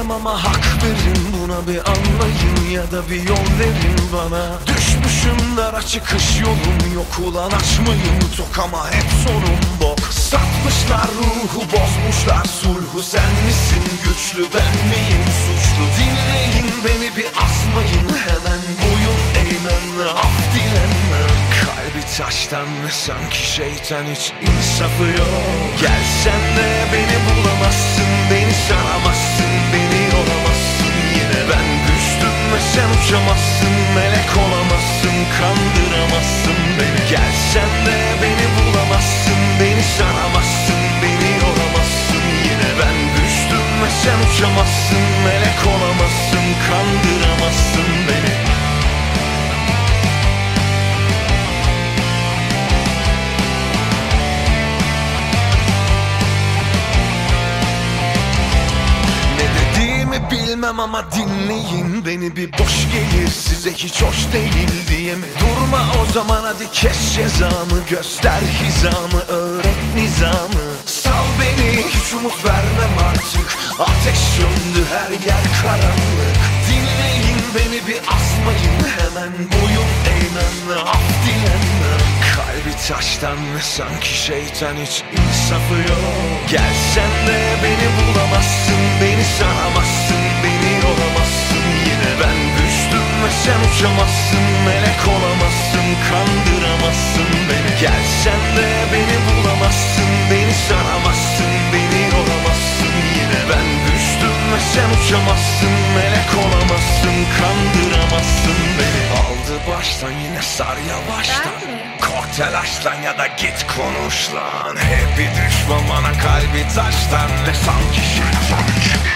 ama hak verin buna bir anlayın ya da bir yol verin bana. Düşmüşüm dara çıkış yolum yok ulan açmayın tok ama hep sonum bok. Satmışlar ruhu bozmuşlar sulhu sen misin? Güçlü ben miyim? Suçlu Dinleyin beni bir asmayın hemen. Boyun eğmem af dilenmem Kalbi taştan sanki şeytan hiç insafı yok. Gelsen de beni bulamazsın Beni saramazsın sen uçamazsın Melek olamazsın Kandıramazsın beni. Gelsen de beni bulamazsın Beni saramazsın Beni olamazsın Yine ben düştüm ve sen uçamazsın bilmem ama dinleyin Beni bir boş gelir. Size hiç hoş değil diye mi? Durma o zaman hadi kes cezamı. Göster hizamı öğret nizamı. Sal beni hiç umut vermem artık. Ateş söndü her yer karanlık. Dinleyin beni bir asmayın hemen. Boyun eğmem af dilenmem Kalbi taştan sanki şeytan hiç insafı yok. Gelsen de beni bulamazsın Beni saramazsın uçamazsın Melek olamazsın Kandıramazsın beni. Gelsen de beni bulamazsın Beni saramazsın Beni olamazsın Yine ben düştüm ve sen uçamazsın Melek olamazsın Kandıramazsın beni. Aldı baştan yine sar yavaştan? Kork telaşlan ya da git konuş lan. Hep bir düşman bana kalbi taştan. Ne sanki şeytan hiç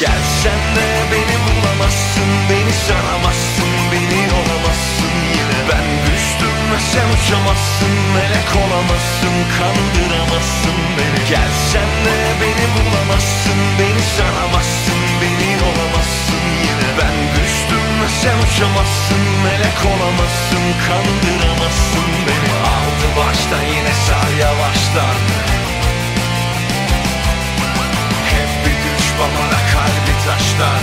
Gelsen de beni bulamazsın Beni saramazsın Beni olamazsın. Yine ben düştüm ve sen uçamazsın Melek olamazsın Kandıramazsın beni. Gelsen de beni bulamazsın Beni saramazsın Beni olamazsın. Yine ben düştüm ve sen uçamazsın Melek olamazsın Kandıramazsın beni. Aldı baştan yine sar yavaştan kalbi taştan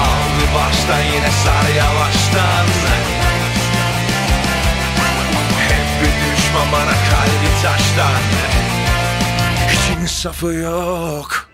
Aldı baştan yine sar yavaştan. Hep bir düşman bana kalbi taştan. Hiç insafı yok